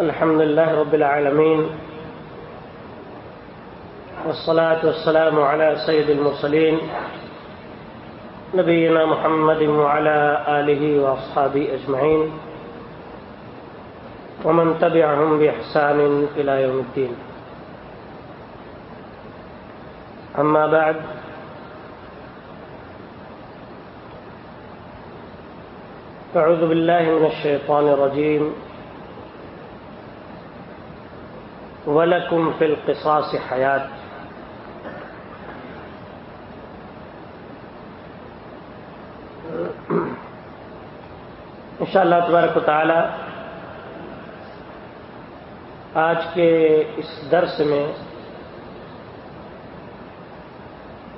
الحمد لله رب العالمين. والصلاة والسلام على سيد المرسلين. نبينا محمد وعلى آله وأصحابه أجمعين. ومن تبعهم بإحسان إلى يوم الدين. أما بعد فأعوذ بالله من الشيطان الرجيم. ولكم في القصاص حياة. انشاء اللہ تبارک و تعالی آج کے اس درس میں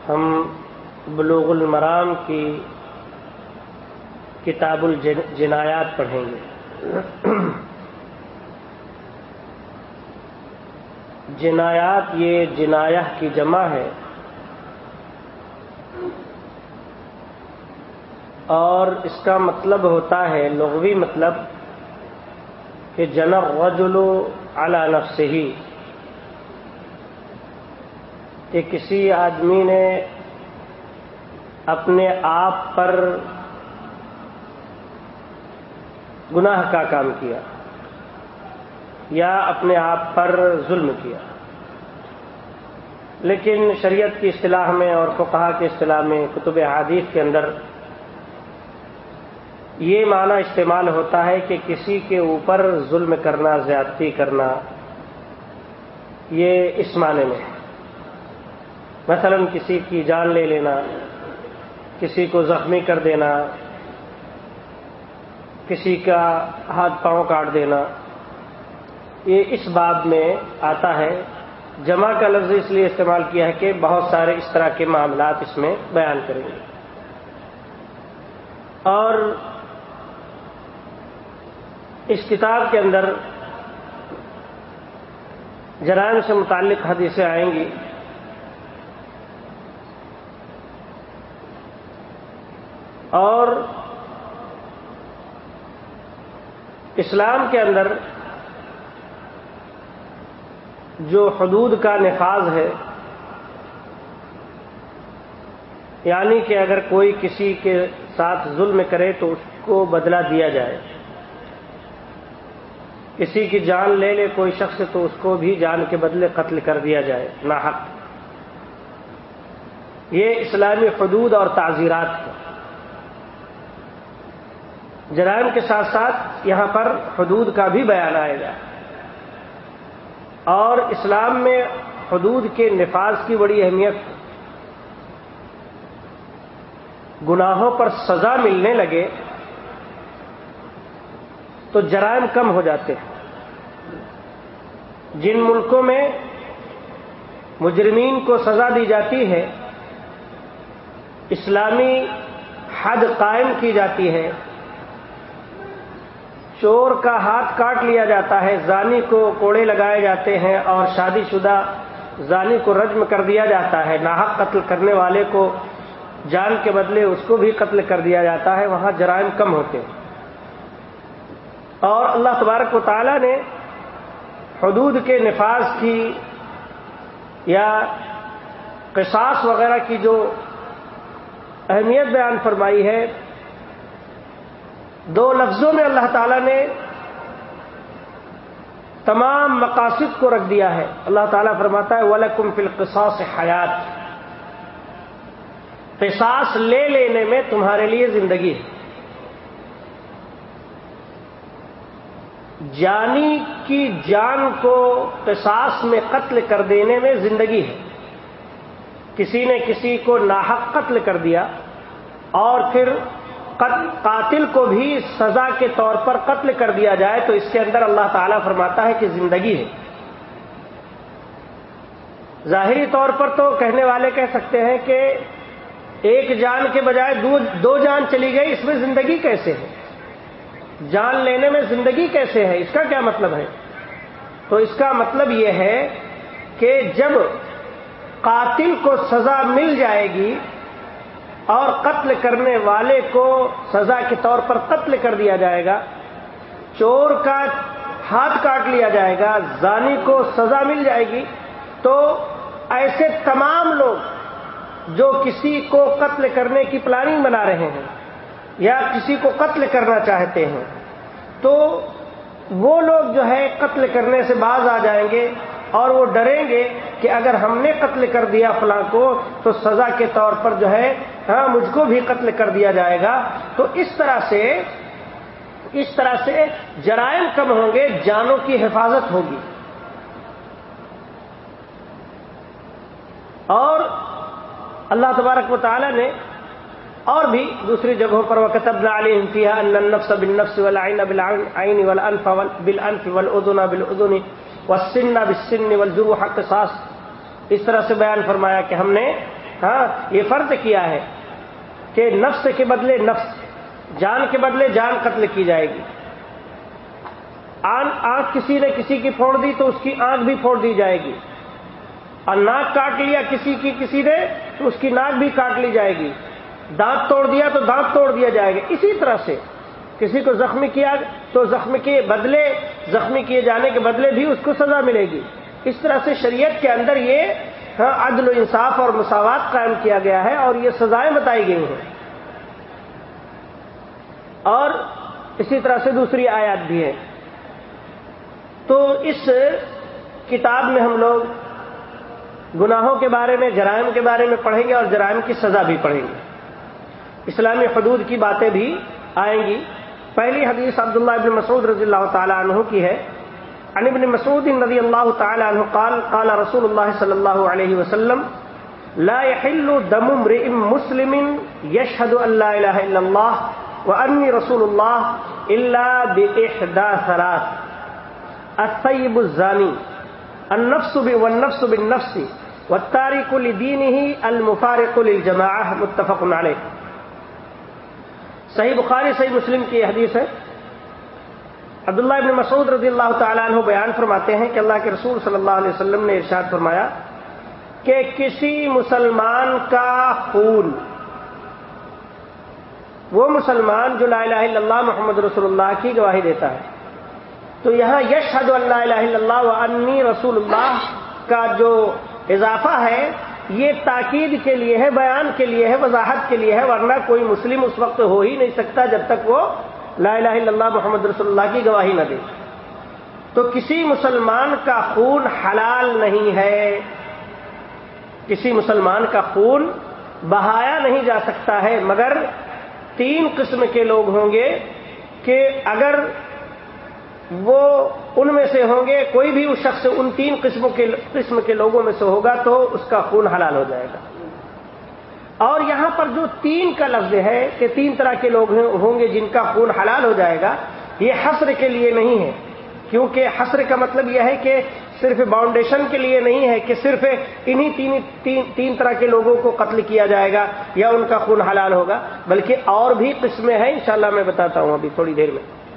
ہم بلوغ المرام کی کتاب الجنایات پڑھیں گے۔ جنایات یہ جنایہ کی جمع ہے۔ اور اس کا مطلب ہوتا ہے لغوی مطلب کہ جنر رجلو اعلی نفس ہی کہ کسی آدمی نے اپنے آپ پر گناہ کا کام کیا، یا اپنے آپ پر ظلم کیا۔ لیکن شریعت کی اصطلاح میں اور فقہ کی اصطلاح میں، کتب حادیث کے اندر یہ معنی استعمال ہوتا ہے کہ کسی کے اوپر ظلم کرنا، زیادتی کرنا، یہ اس معنی میں مثلا کسی کی جان لے لینا، کسی کو زخمی کر دینا کسی کا ہاتھ پاؤں کاٹ دینا، یہ اس باب میں آتا ہے۔ جمع کا لفظ اس لیے استعمال کیا ہے کہ بہت سارے اس طرح کے معاملات اس میں بیان کریں گے۔ اور اس کتاب کے اندر جرائم سے متعلق حدیثیں آئیں گی۔ اور اسلام کے اندر جو حدود کا نفاذ ہے یعنی کہ اگر کوئی کسی کے ساتھ ظلم کرے تو اس کو بدلہ دیا جائے۔ کسی کی جان لے لے کوئی شخص تو اس کو بھی جان کے بدلے قتل کر دیا جائے، ناحق۔ یہ اسلامی حدود اور تعزیرات ہیں۔ جرائم کے ساتھ ساتھ یہاں پر حدود کا بھی بیان آئے گا۔ اور اسلام میں حدود کے نفاذ کی بڑی اہمیت گناہوں پر سزا ملنے لگے تو جرائم کم ہو جاتے ہیں۔ جن ملکوں میں مجرمین کو سزا دی جاتی ہے، اسلامی حد قائم کی جاتی ہے۔ چور کا ہاتھ کاٹ لیا جاتا ہے، زانی کو کوڑے لگائے جاتے ہیں اور شادی شدہ زانی کو رجم کر دیا جاتا ہے۔ ناحق قتل کرنے والے کو جان کے بدلے اس کو بھی قتل کر دیا جاتا ہے، وہاں جرائم کم ہوتے ہیں۔ اور اللہ تبارک و تعالی نے حدود کے نفاذ کی یا قصاص وغیرہ کی جو اہمیت بیان فرمائی ہے دو لفظوں میں اللہ تعالی نے تمام مقاصد کو رکھ دیا ہے۔ اللہ تعالیٰ فرماتا ہے ولکم فل حیات قصاص لے لینے میں تمہارے لیے زندگی ہے۔ جانی کی جان کو قصاص میں قتل کر دینے میں زندگی ہے۔ کسی نے کسی کو ناحق قتل کر دیا اور پھر قاتل کو بھی سزا کے طور پر قتل کر دیا جائے تو اس کے اندر اللہ تعالیٰ فرماتا ہے کہ زندگی ہے۔ ظاہری طور پر تو کہنے والے کہہ سکتے ہیں کہ ایک جان کے بجائے دو جان چلی گئی، اس میں زندگی کیسے ہے؟ جان لینے میں زندگی کیسے ہے؟ اس کا کیا مطلب ہے؟ تو اس کا مطلب یہ ہے کہ جب قاتل کو سزا مل جائے گی اور قتل کرنے والے کو سزا کے طور پر قتل کر دیا جائے گا، چور کا ہاتھ کاٹ لیا جائے گا، زانی کو سزا مل جائے گی۔ تو ایسے تمام لوگ جو کسی کو قتل کرنے کی پلاننگ بنا رہے ہیں یا کسی کو قتل کرنا چاہتے ہیں، تو وہ لوگ جو ہے قتل کرنے سے باز آ جائیں گے۔ اور وہ ڈریں گے کہ اگر ہم نے قتل کر دیا فلاں کو، تو سزا کے طور پر جو ہے ہاں مجھ کو بھی قتل کر دیا جائے گا۔ تو اس طرح سے، اس طرح سے جرائم کم ہوں گے، جانوں کی حفاظت ہوگی۔ اور اللہ تبارک و تعالی نے اور بھی دوسری جگہوں پر وہ کتب علی انفیہ النفس بالنفس والعین بالعین والانف بالانف والعدن بالعدن والسن بالسن والجروح قصاص۔ اس طرح سے بیان فرمایا کہ ہم نے ہاں یہ فرض کیا ہے کہ نفس کے بدلے نفس، جان کے بدلے جان قتل کی جائے گی۔ آنکھ کسی نے کسی کی پھوڑ دی تو اس کی آنکھ بھی پھوڑ دی جائے گی۔ اور ناک کاٹ لیا کسی کی کسی نے تو اس کی ناک بھی کاٹ لی جائے گی۔ دانت توڑ دیا تو دانت توڑ دیا جائے گا۔ اسی طرح سے کسی کو زخمی کیا تو زخمی کے بدلے، زخمی کیے جانے کے بدلے بھی اس کو سزا ملے گی۔ اس طرح سے شریعت کے اندر یہ ہاں، عدل و انصاف اور مساوات قائم کیا گیا ہے اور یہ سزائیں بتائی گئی ہیں۔ اور اسی طرح سے دوسری آیات بھی ہے تو اس کتاب میں ہم لوگ گناہوں کے بارے میں، جرائم کے بارے میں پڑھیں گے اور جرائم کی سزا بھی پڑھیں گے۔ اسلامی حدود کی باتیں بھی آئیں گی۔ پہلی حدیث عبداللہ ابن مسعود رضی اللہ تعالی عنہ کی ہے۔ عن ابن مسعود رضی اللہ تعالی عنہ قال قال رسول اللہ صلی اللہ علیہ وسلم، لا يحل دم امرئ مسلم يشهد ان لا اله الا الله واني رسول الله الا باحدى ثلاث. الطيب الزاني النفس والنفس بالنفس والتارك لدينه المفارق للجماعه متفق عليه صحیح بخاری، صحیح مسلم کی حدیث ہے۔ عبداللہ ابن مسعود رضی اللہ تعالیٰ عنہ بیان فرماتے ہیں کہ اللہ کے رسول صلی اللہ علیہ وسلم نے ارشاد فرمایا کہ کسی مسلمان کا خون، وہ مسلمان جو لا الہ الا اللہ محمد رسول اللہ کی گواہی دیتا ہے، تو یہاں یش حد اللہ الہ الا اللہ و انی رسول اللہ کا جو اضافہ ہے یہ تاکید کے لیے ہے، بیان کے لیے ہے، وضاحت کے لیے ہے، ورنہ کوئی مسلم اس وقت ہو ہی نہیں سکتا جب تک وہ لا الہ الا اللہ محمد رسول اللہ کی گواہی نہ دے۔ تو کسی مسلمان کا خون حلال نہیں ہے۔ کسی مسلمان کا خون بہایا نہیں جا سکتا ہے۔ مگر تین قسم کے لوگ ہوں گے کہ اگر وہ ان میں سے ہوں گے کوئی بھی اس شخص ان تین قسموں کے قسم کے لوگوں میں سے ہوگا تو اس کا خون حلال ہو جائے گا۔ اور یہاں پر جو تین کا لفظ ہے کہ تین طرح کے لوگ ہوں گے جن کا خون حلال ہو جائے گا یہ حسر کے لیے نہیں ہے۔ کیونکہ حسر کا مطلب یہ ہے کہ صرف باؤنڈیشن کے لیے نہیں ہے کہ صرف انہی تین تین, تین طرح کے لوگوں کو قتل کیا جائے گا یا ان کا خون حلال ہوگا بلکہ اور بھی قسمیں ہیں۔ انشاءاللہ میں بتاتا ہوں ابھی تھوڑی دیر میں۔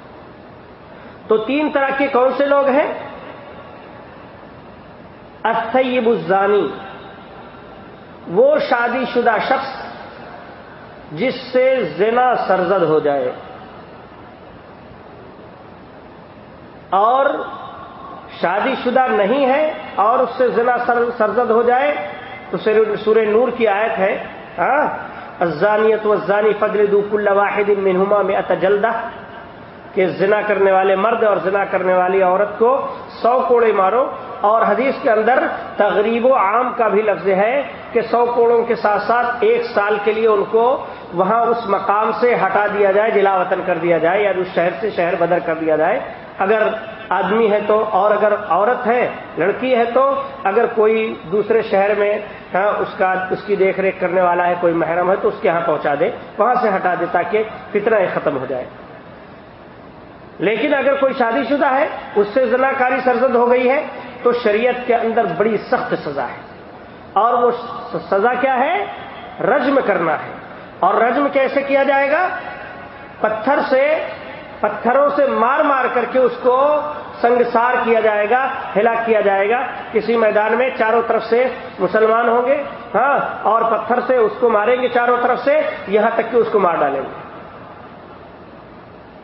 تو تین طرح کے کون سے لوگ ہیں؟ الطیب الزانی، وہ شادی شدہ شخص جس سے زنا سرزد ہو جائے۔ اور شادی شدہ نہیں ہے اور اس سے زنا سرزد ہو جائے، تو سورہ نور کی آیت ہے ہاں؟ ازانیت و زانی فضل دو کل واحد منہما میں اتجلدہ کہ زنا کرنے والے مرد اور زنا کرنے والی عورت کو سو کوڑے مارو اور حدیث کے اندر تغریب و عام کا بھی لفظ ہے کہ سو کوڑوں کے ساتھ ساتھ ایک سال کے لیے ان کو وہاں اس مقام سے ہٹا دیا جائے، جلا وطن کر دیا جائے یا اس شہر سے شہر بدر کر دیا جائے۔ اگر آدمی ہے تو اور اگر عورت ہے، لڑکی ہے تو اگر کوئی دوسرے شہر میں ہاں اس کا، اس کی دیکھ ریکھ کرنے والا ہے، کوئی محرم ہے تو اس کے یہاں پہنچا دے، وہاں سے ہٹا دے تاکہ فتنہ ختم ہو جائے۔ لیکن اگر کوئی شادی شدہ ہے، اس سے زنا کاری سرزد ہو گئی ہے، تو شریعت کے اندر بڑی سخت سزا ہے۔ اور وہ سزا کیا ہے؟ رجم کرنا ہے۔ اور رجم کیسے کیا جائے گا؟ پتھر سے، پتھروں سے مار مار کر کے اس کو سنگسار کیا جائے گا، ہلاک کیا جائے گا۔ کسی میدان میں چاروں طرف سے مسلمان ہوں گے ہاں اور پتھر سے اس کو ماریں گے چاروں طرف سے، یہاں تک کہ اس کو مار ڈالیں گے۔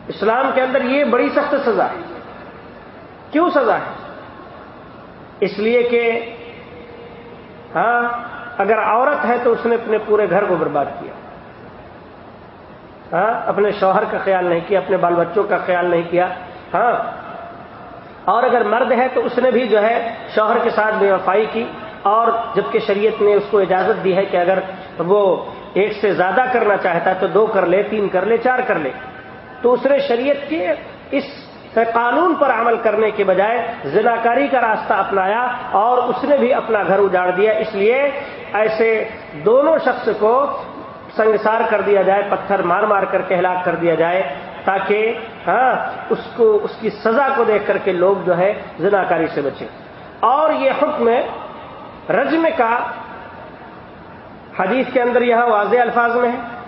اسلام کے اندر یہ بڑی سخت سزا ہے۔ کیوں سزا ہے؟ اس لیے کہ ہاں اگر عورت ہے تو اس نے اپنے پورے گھر کو برباد کیا۔ ہاں اپنے شوہر کا خیال نہیں کیا، اپنے بال بچوں کا خیال نہیں کیا۔ ہاں اور اگر مرد ہے تو اس نے بھی جو ہے شوہر کے ساتھ بے وفائی کی۔ اور جبکہ شریعت نے اس کو اجازت دی ہے کہ اگر وہ ایک سے زیادہ کرنا چاہتا ہے تو دو کر لے، تین کر لے، چار کر لے۔ تو اس نے شریعت کے اس قانون پر عمل کرنے کے بجائے زناکاری کا راستہ اپنایا اور اس نے بھی اپنا گھر اجاڑ دیا۔ اس لیے ایسے دونوں شخص کو سنگسار کر دیا جائے، پتھر مار مار کر کے ہلاک کر دیا جائے تاکہ ہاں اس کو، اس کی سزا کو دیکھ کر کے لوگ جو ہے زناکاری سے بچے اور یہ حکم رجم کا حدیث کے اندر یہاں واضح الفاظ میں ہے۔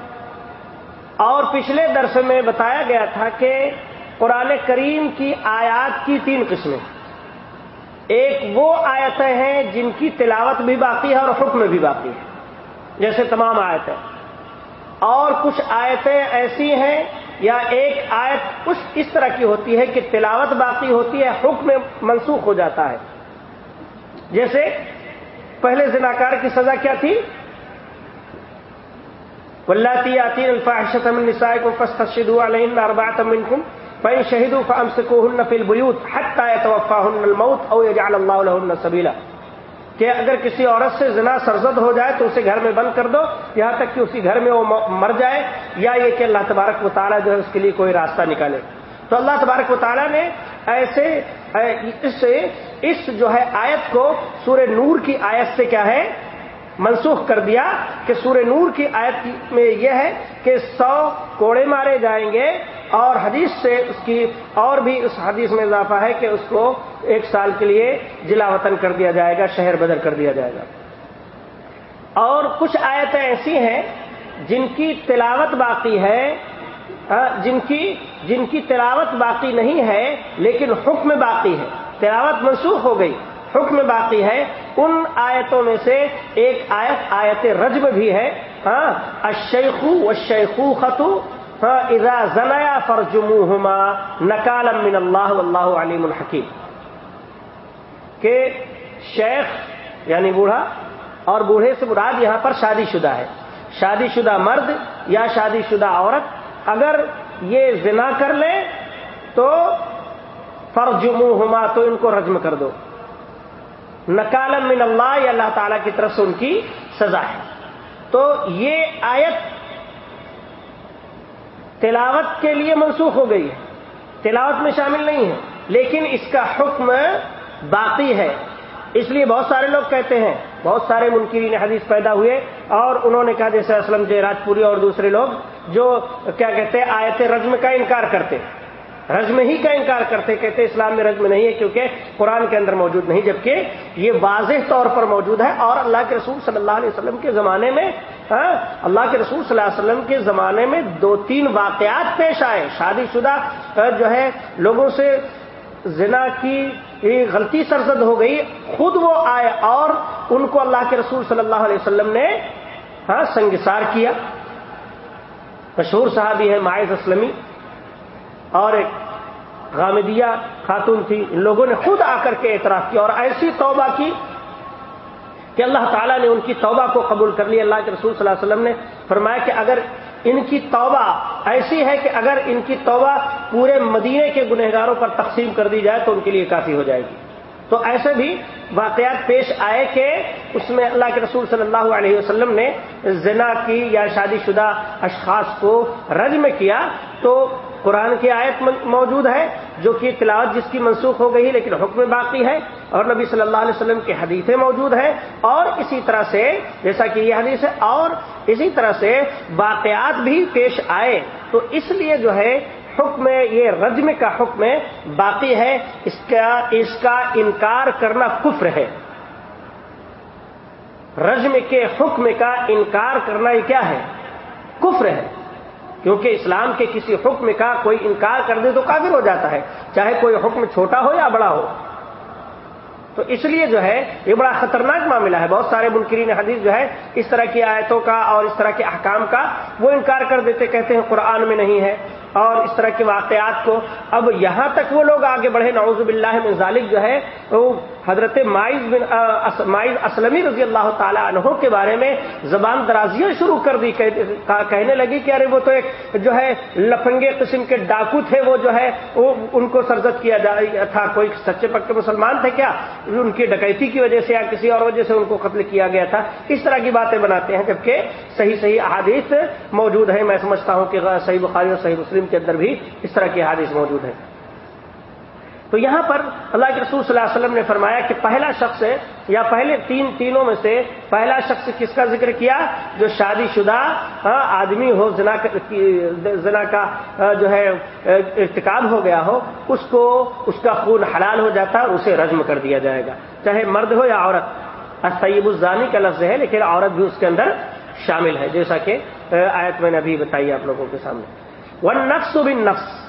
اور پچھلے درس میں بتایا گیا تھا کہ قرآن کریم کی آیات کی تین قسمیں ایک وہ آیتیں ہیں جن کی تلاوت بھی باقی ہے اور حکم بھی باقی ہے، جیسے تمام آیتیں۔ اور کچھ آیتیں ایسی ہیں یا ایک آیت اس اس طرح کی ہوتی ہے کہ تلاوت باقی ہوتی ہے، حکم منسوخ ہو جاتا ہے۔ جیسے پہلے زناکار کی سزا کیا تھی؟ ولہتی آتی الفاحشت من نساء کو فستشدوا علیہن اربعۃ منکم فإن شهدوا فامسكوهن في البيوت حتى يتوفاهن الموت او يجعل الله لهن سبيلا۔ کہ اگر کسی عورت سے زنا سرزد ہو جائے تو اسے گھر میں بند کر دو، یہاں تک کہ اسی گھر میں وہ مر جائے، یا یہ کہ اللہ تبارک و تعالیٰ جو ہے اس کے لیے کوئی راستہ نکالے۔ تو اللہ تبارک و تعالیٰ نے ایسے اس اس جو ہے آیت کو سورہ نور کی آیت سے کیا ہے؟ منسوخ کر دیا کہ سورہ نور کی آیت میں یہ ہے کہ سو کوڑے مارے جائیں گے اور حدیث سے اس کی اور بھی اس حدیث میں اضافہ ہے کہ اس کو ایک سال کے لیے جلا وطن کر دیا جائے گا، شہر بدر کر دیا جائے گا۔ اور کچھ آیتیں ایسی ہیں جن کی تلاوت باقی ہے جن کی جن کی تلاوت باقی نہیں ہے، لیکن حکم باقی ہے۔ تلاوت منسوخ ہو گئی۔ حکم باقی ہے۔ ان آیتوں میں سے ایک آیت آیت رجب بھی ہے۔ ہاں اشیخو و شیخو خطو ہاں اذا زنیا فرجموہما نکالم من اللہ واللہ علیم الحکیم کہ شیخ یعنی بوڑھا اور بوڑھے سے مراد یہاں پر شادی شدہ ہے۔ شادی شدہ مرد یا شادی شدہ عورت اگر یہ زنا کر لے تو فرجموہما تو ان کو رجم کر دو۔ نکالم من اللہ یا اللہ تعالی کی طرف سے ان کی سزا ہے۔ تو یہ آیت تلاوت کے لیے منسوخ ہو گئی ہے۔ تلاوت میں شامل نہیں ہے، لیکن اس کا حکم باقی ہے۔ اس لیے بہت سارے لوگ کہتے ہیں، بہت سارے منکرین حدیث پیدا ہوئے اور انہوں نے کہا، جیسے اسلم، جے راج، پوری اور دوسرے لوگ جو کیا کہتے ہیں، آیت رجم کا انکار کرتے رجم ہی کا انکار کرتے، کہتے اسلام میں رجم نہیں ہے کیونکہ قرآن کے اندر موجود نہیں، جبکہ یہ واضح طور پر موجود ہے اور اللہ کے رسول صلی اللہ علیہ وسلم کے زمانے میں ہاں، اللہ کے رسول صلی اللہ علیہ وسلم کے زمانے میں دو تین واقعات پیش آئے۔ شادی شدہ جو ہے، لوگوں سے زنا کی غلطی سرزد ہو گئی، خود وہ آئے اور ان کو اللہ کے رسول صلی اللہ علیہ وسلم نے ہاں سنگسار کیا۔ مشہور صحابی ہے مائز اسلمی۔ اور ایک غامدیہ خاتون تھی، ان لوگوں نے خود آ کر کے اعتراف کیا اور ایسی توبہ کی کہ اللہ تعالیٰ نے ان کی توبہ کو قبول کر لی۔ اللہ کے رسول صلی اللہ علیہ وسلم نے فرمایا کہ اگر ان کی توبہ ایسی ہے کہ اگر ان کی توبہ پورے مدینے کے گنہگاروں پر تقسیم کر دی جائے تو ان کے لیے کافی ہو جائے گی۔ تو ایسے بھی واقعات پیش آئے کہ اس میں اللہ کے رسول صلی اللہ علیہ وسلم نے زنا کی یا شادی شدہ اشخاص کو رجم کیا۔ تو قرآن کی آیت موجود ہے، جو کہ تلاوت جس کی منسوخ ہو گئی لیکن حکم باقی ہے، اور نبی صلی اللہ علیہ وسلم کی حدیثیں موجود ہیں، اور اسی طرح سے، جیسا کہ یہ حدیث ہے، اور اسی طرح سے واقعات بھی پیش آئے۔ تو اس لیے جو ہے، حکم یہ رجم کا حکم باقی ہے، اس کا اس کا انکار کرنا کفر ہے۔ رجم کے حکم کا انکار کرنا یہ کیا ہے؟ کفر ہے۔ کیونکہ اسلام کے کسی حکم کا کوئی انکار کر دے تو کافر ہو جاتا ہے، چاہے کوئی حکم چھوٹا ہو یا بڑا ہو۔ تو اس لیے جو ہے، یہ بڑا خطرناک معاملہ ہے۔ بہت سارے منکرین حدیث جو ہے، اس طرح کی آیتوں کا اور اس طرح کے احکام کا وہ انکار کر دیتے، کہتے ہیں قرآن میں نہیں ہے۔ اور اس طرح کے واقعات کو اب یہاں تک وہ لوگ آگے بڑھے۔ نعوذ باللہ من ذالک جو ہے، وہ حضرت مائز بن مائز اسلمی رضی اللہ تعالیٰ عنہ کے بارے میں زبان درازیاں شروع کر دی کہنے لگی کہ ارے وہ تو ایک جو ہے لفنگے قسم کے ڈاکو تھے، وہ جو ہے وہ ان کو سرزد کیا جا، تھا، کوئی سچے پکے مسلمان تھے کیا؟ ان کی ڈکیتی کی وجہ سے یا کسی اور وجہ سے ان کو قتل کیا گیا تھا؟ اس طرح کی باتیں بناتے ہیں، جبکہ صحیح صحیح احادیث موجود ہے میں سمجھتا ہوں کہ صحیح بخاری اور صحیح مسلم کے اندر بھی اس طرح کی حادث موجود ہے تو یہاں پر اللہ کے رسول صلی اللہ علیہ وسلم نے فرمایا کہ پہلا شخص یا پہلے تین تینوں میں سے پہلا شخص کس کا ذکر کیا؟ جو شادی شدہ ہاں، آدمی ہو، زنا زنا کا ہاں، جو ہے، ارتکاب ہو گیا ہو، اس کو، اس کا خون حلال ہو جاتا ہے اسے رجم کر دیا جائے گا۔ چاہے مرد ہو یا عورت سیب الزانی کا لفظ ہے، لیکن عورت بھی اس کے اندر شامل ہے، جیسا کہ، آیت میں نے ابھی بتائی آپ لوگوں کے سامنے۔ ون نفس بن نفس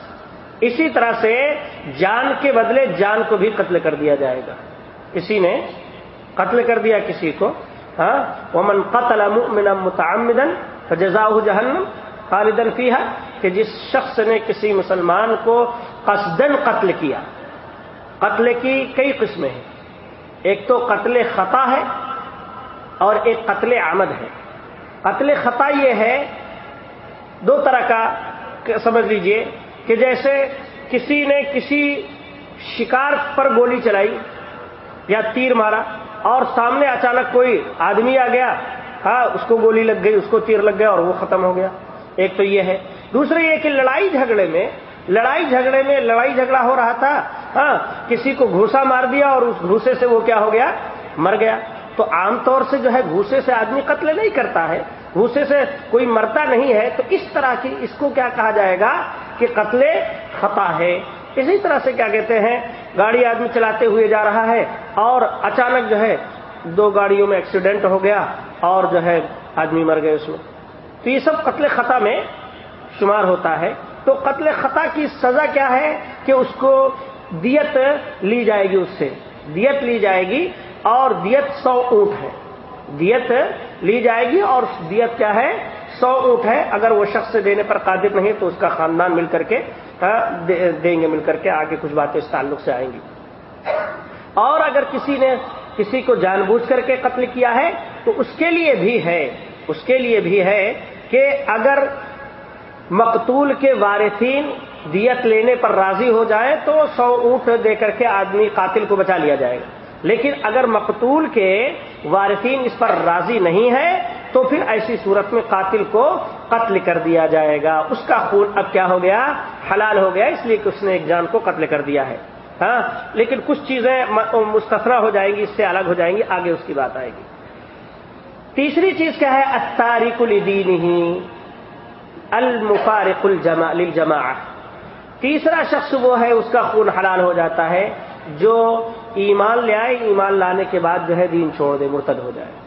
اسی طرح سے جان کے بدلے جان کو بھی قتل کر دیا جائے گا۔ کسی نے قتل کر دیا کسی کو۔ ہاں؟ ومن قتل مؤمنا متعمدا فجزاؤه جہنم خالدن فیہا کہ جس شخص نے کسی مسلمان کو قصدن قتل کیا۔ قتل کی کئی قسمیں ہیں۔ ایک تو قتل خطا ہے اور ایک قتل عمد ہے۔ قتل خطا یہ ہے، دو طرح کا سمجھ لیجیے کہ جیسے کسی نے کسی شکار پر گولی چلائی یا تیر مارا اور سامنے اچانک کوئی آدمی آ گیا ہاں اس کو گولی لگ گئی، اس کو تیر لگ گیا اور وہ ختم ہو گیا۔ ایک تو یہ ہے۔ دوسرا یہ کہ لڑائی جھگڑے میں، لڑائی جھگڑے میں لڑائی جھگڑا ہو رہا تھا ہاں کسی کو گھوسا مار دیا اور اس گھوسے سے وہ کیا ہو گیا؟ مر گیا۔ تو عام طور سے جو ہے، گھوسے سے آدمی قتل نہیں کرتا ہے، گھوسے سے کوئی مرتا نہیں ہے۔ تو اس طرح کی اس کو کیا کہا جائے گا؟ کہ قتل خطا ہے۔ اسی طرح سے کیا کہتے ہیں، گاڑی آدمی چلاتے ہوئے جا رہا ہے اور اچانک جو ہے دو گاڑیوں میں ایکسیڈنٹ ہو گیا اور جو ہے آدمی مر گئے اس میں۔ تو یہ سب قتل خطا میں شمار ہوتا ہے۔ تو قتل خطا کی سزا کیا ہے کہ اس کو دیت لی جائے گی اس سے۔ دیت لی جائے گی اور دیت سو اونٹ ہے دیت لی جائے گی اور دیت کیا ہے؟ سو اونٹ ہے اگر وہ شخص سے دینے پر قادر نہیں، تو اس کا خاندان مل کر کے ہاں، دیں گے، مل کر کے آگے کچھ باتیں اس تعلق سے آئیں گی۔ اور اگر کسی نے کسی کو جان بوجھ کر کے قتل کیا ہے، تو اس کے لیے بھی ہے، اس کے لیے بھی ہے کہ اگر مقتول کے وارثین دیت لینے پر راضی ہو جائے تو سو اونٹ دے کر کے آدمی قاتل کو بچا لیا جائے گا۔ لیکن اگر مقتول کے وارثین اس پر راضی نہیں ہے تو پھر ایسی صورت میں قاتل کو قتل کر دیا جائے گا۔ اس کا خون اب کیا ہو گیا؟ حلال ہو گیا، اس لیے کہ اس نے ایک جان کو قتل کر دیا ہے۔ ہاں لیکن کچھ چیزیں مستفرہ ہو جائیں گی، اس سے الگ ہو جائیں گی، آگے اس کی بات آئے گی۔ تیسری چیز کیا ہے؟ اتارک الدین ہی المفارق الجما تیسرا شخص وہ ہے، اس کا خون حلال ہو جاتا ہے، جو ایمان لے آئے، ایمان لانے کے بعد جو ہے دین چھوڑ دے، مرتد ہو جائے۔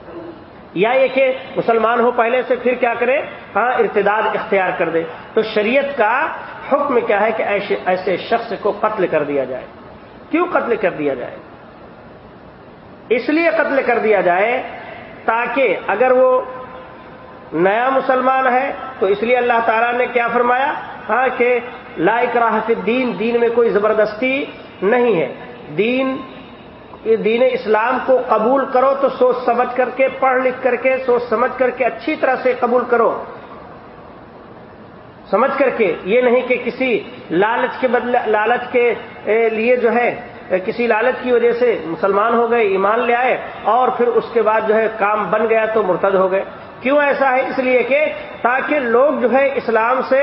یا یہ کہ مسلمان ہو پہلے سے پھر کیا کرے؟ ہاں ارتداد اختیار کر دے۔ تو شریعت کا حکم کیا ہے کہ ایسے شخص کو قتل کر دیا جائے۔ کیوں قتل کر دیا جائے؟ اس لیے قتل کر دیا جائے تاکہ اگر وہ نیا مسلمان ہے تو اس لیے اللہ تعالیٰ نے کیا فرمایا؟ ہاں کہ لائک راہ دین دین میں کوئی زبردستی نہیں ہے۔ دین دین اسلام کو قبول کرو تو سوچ سمجھ کر کے، پڑھ لکھ کر کے، سوچ سمجھ کر کے اچھی طرح سے قبول کرو۔ سمجھ کر کے، یہ نہیں کہ کسی لالچ کے بدلے، لالچ کے لیے جو ہے کسی لالچ کی وجہ سے مسلمان ہو گئے، ایمان لے آئے اور پھر اس کے بعد جو ہے کام بن گیا تو مرتد ہو گئے۔ کیوں ایسا ہے؟ اس لیے کہ تاکہ لوگ جو ہے اسلام سے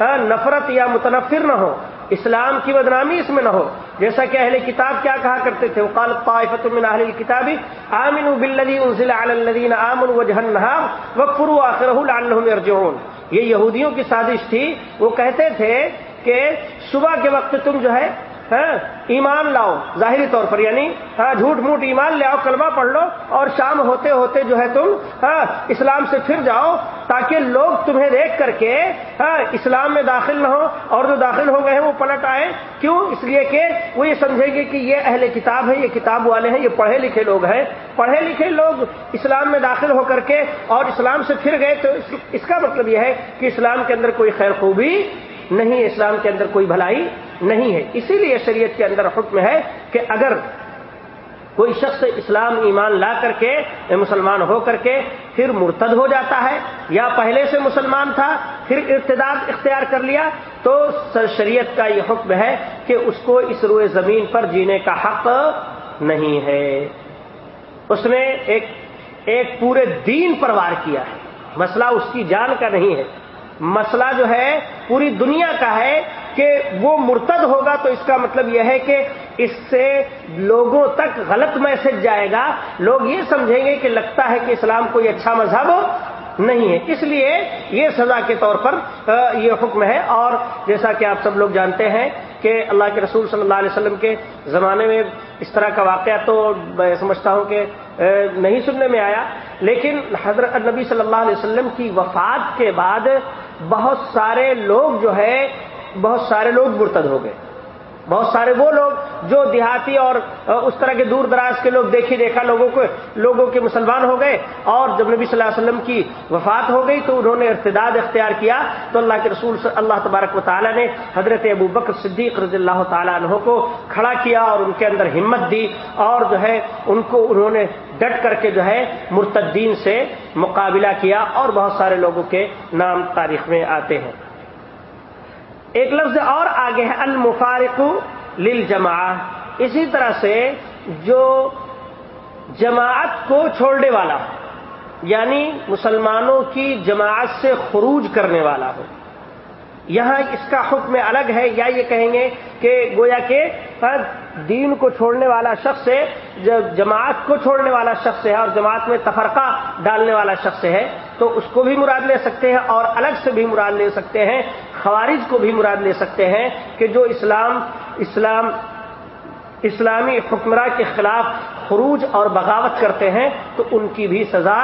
ہاں، نفرت یا متنفر نہ ہو، اسلام کی بدنامی اس میں نہ ہو۔ جیسا کہ اہل کتاب کیا کہا کرتے تھے؟ وقال طائفت من اہل الكتاب آمن بالذي انزل على الذين آمنوا وجه النهار وکفروا اخره لعلهم يرجعون. یہ یہودیوں کی سازش تھی، وہ کہتے تھے کہ صبح کے وقت تم جو ہے ہاں، ایمان لاؤ، ظاہری طور پر یعنی ہاں، جھوٹ موٹ ایمان لے آؤ، کلمہ پڑھ لو، اور شام ہوتے ہوتے جو ہے تم ہاں، اسلام سے پھر جاؤ، تاکہ لوگ تمہیں دیکھ کر کے اسلام میں داخل نہ ہو، اور جو داخل ہو گئے ہیں، وہ پلٹ آئے۔ کیوں؟ اس لیے کہ وہ یہ سمجھے گے کہ یہ اہل کتاب ہے یہ کتاب والے ہیں، یہ پڑھے لکھے لوگ ہیں۔ پڑھے لکھے لوگ اسلام میں داخل ہو کر کے اور اسلام سے پھر گئے، تو اس کا مطلب یہ ہے کہ اسلام کے اندر کوئی خیر خوبی نہیں اسلام کے اندر کوئی بھلائی نہیں ہے۔ اسی لیے شریعت کے اندر حکم ہے کہ اگر کوئی شخص اسلام ایمان لا کر کے، مسلمان ہو کر کے پھر مرتد ہو جاتا ہے، یا پہلے سے مسلمان تھا، پھر ارتداد اختیار کر لیا، تو شریعت کا یہ حکم ہے کہ اس کو اس روئے زمین پر جینے کا حق نہیں ہے۔ اس نے ایک ایک پورے دین پر وار کیا ہے۔ مسئلہ اس کی جان کا نہیں ہے۔ مسئلہ جو ہے پوری دنیا کا ہے کہ وہ مرتد ہوگا تو اس کا مطلب یہ ہے کہ اس سے لوگوں تک غلط میسج جائے گا۔ لوگ یہ سمجھیں گے کہ لگتا ہے کہ اسلام کوئی اچھا مذہب نہیں ہے۔ اس لیے یہ سزا کے طور پر یہ حکم ہے۔ اور جیسا کہ آپ سب لوگ جانتے ہیں کہ اللہ کے رسول صلی اللہ علیہ وسلم کے زمانے میں اس طرح کا واقعہ تو میں سمجھتا ہوں کہ نہیں سننے میں آیا۔ لیکن حضرت نبی صلی اللہ علیہ وسلم کی وفات کے بعد بہت سارے لوگ جو ہے بہت سارے لوگ مرتد ہو گئے۔ بہت سارے وہ لوگ جو دیہاتی اور اس طرح کے دور دراز کے لوگ دیکھی دیکھا لوگوں کو لوگوں کے مسلمان ہو گئے اور جب نبی صلی اللہ علیہ وسلم کی وفات ہو گئی تو انہوں نے ارتداد اختیار کیا تو اللہ کے رسول اللہ تبارک و تعالیٰ نے حضرت ابو بکر صدیق رضی اللہ تعالیٰ عنہ کو کھڑا کیا اور ان کے اندر ہمت دی اور جو ہے ان کو انہوں نے ڈٹ کر کے جو ہے مرتدین سے مقابلہ کیا اور بہت سارے لوگوں کے نام تاریخ میں آتے ہیں۔ ایک لفظ اور آگے ہے، المفارق لل اسی طرح سے جو جماعت کو چھوڑنے والا ہو یعنی مسلمانوں کی جماعت سے خروج کرنے والا ہو، یہاں اس کا حکم الگ ہے۔ یا یہ کہیں گے کہ گویا کہ دین کو چھوڑنے والا شخص ہے جماعت کو چھوڑنے والا شخص ہے اور جماعت میں تفرقہ ڈالنے والا شخص ہے تو اس کو بھی مراد لے سکتے ہیں اور الگ سے بھی مراد لے سکتے ہیں، خوارج کو بھی مراد لے سکتے ہیں کہ جو اسلام اسلام، اسلامی حکمراں کے خلاف خروج اور بغاوت کرتے ہیں تو ان کی بھی سزا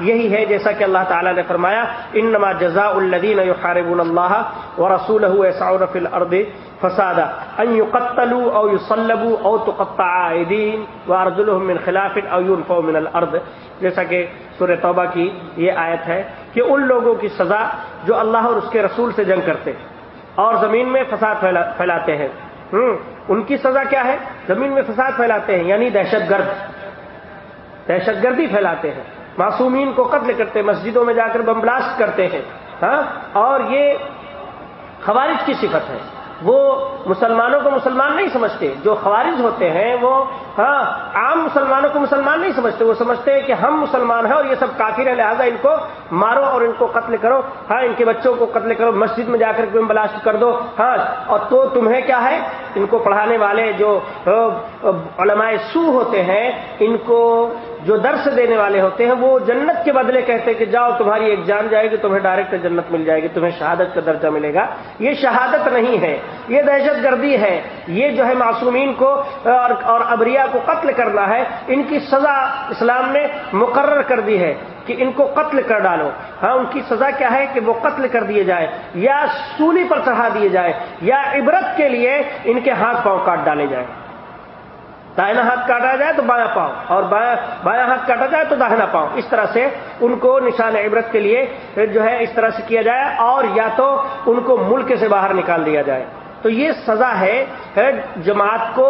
یہی ہے، جیسا کہ اللہ تعالیٰ نے فرمایا ان نما جزا الدین خارب اللہ و رسول الارض فسادا، ان يقتلوا او يصلبوا او تقطع ايديهم وارجلهم من خلاف او ينفوا من الارض۔ جیسا کہ سورہ توبہ کی یہ آیت ہے کہ ان لوگوں کی سزا جو اللہ اور اس کے رسول سے جنگ کرتے ہیں اور زمین میں فساد پھیلاتے ہیں۔ ان کی سزا کیا ہے؟ زمین میں فساد پھیلاتے ہیں یعنی دہشت گرد۔ دہشت گردی پھیلاتے ہیں۔ معصومین کو قتل کرتے ہیں مسجدوں میں جا کر بم بلاسٹ کرتے ہیں۔ ہاں؟ اور یہ خوارج کی صفت ہے۔ وہ مسلمانوں کو مسلمان نہیں سمجھتے۔ جو خوارج ہوتے ہیں، وہ ہاں عام مسلمانوں کو مسلمان نہیں سمجھتے۔ وہ سمجھتے ہیں کہ ہم مسلمان ہیں اور یہ سب کافر ہے لہٰذا ان کو مارو اور ان کو قتل کرو۔ ہاں ان کے بچوں کو قتل کرو، مسجد میں جا کر کے بلاسٹ کر دو۔ ہاں اور تو تمہیں کیا ہے؟ ان کو پڑھانے والے جو علماء سو ہوتے ہیں، ان کو جو درس دینے والے ہوتے ہیں وہ جنت کے بدلے کہتے ہیں کہ جاؤ، تمہاری ایک جان جائے گی، تمہیں ڈائریکٹ جنت مل جائے گی، تمہیں شہادت کا درجہ ملے گا۔ یہ شہادت نہیں ہے، یہ دہشت گردی ہے۔ یہ جو ہے معصومین کو اور ابریا کو قتل کرنا ہے، ان کی سزا اسلام نے مقرر کر دی ہے کہ ان کو قتل کر ڈالو۔ ہاں ان کی سزا کیا ہے کہ وہ قتل کر دیے جائے، یا سولی پر چڑھا دیے جائے، یا عبرت کے لیے ان کے ہاتھ پاؤں کاٹ ڈالے جائیں۔ دائنا ہاتھ کاٹا جائے تو بایاں پاؤں، اور بایاں ہاتھ کاٹا جائے تو داہنا پاؤں۔ اس طرح سے ان کو نشان عبرت کے لیے جو ہے اس طرح سے کیا جائے، اور یا تو ان کو ملک سے باہر نکال دیا جائے۔ تو یہ سزا ہے جماعت کو